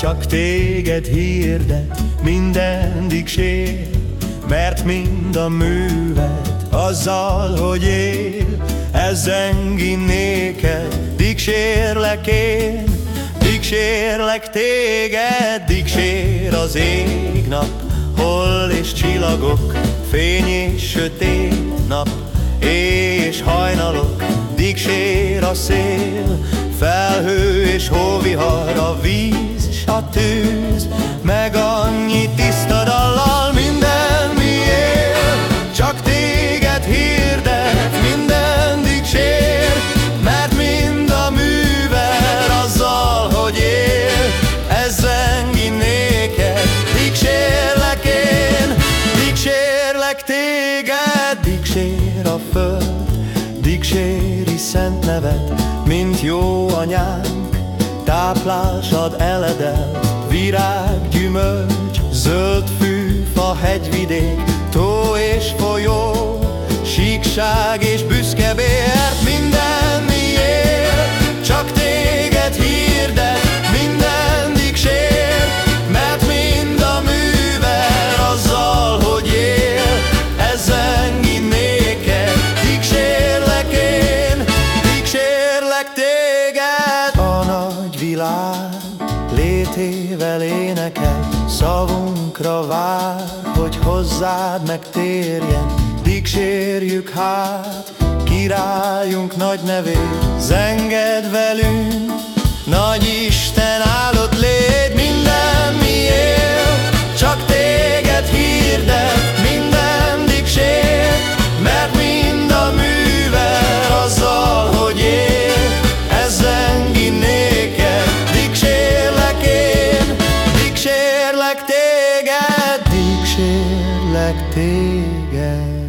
Csak téged hirdet minden dicsér, mert mind a művet azzal, hogy él, ez zengi néked, dicsérlek én, dicsérlek téged, dicsér az ég nap, hol és csillagok, fény és sötét nap, éj és hajnalok, dicsér a szél, a tűz, meg annyi tiszta dallal minden mi csak téged hirdet, minden dicsér, mert mind a művel azzal, hogy él, ez zengi néked, dicsérlek én, dicsérlek téged, dicsér a föld, dicséri szent neved, mint jó anyánk, táplásad eledel, virág, gyümölcs, zöld fű, fa, hegyvidék, tó és folyó, síkság és világ létével énekel, szavunkra vár, hogy hozzád megtérjen, dicsérjük hát, királyunk nagy nevét, zenged velünk, téged.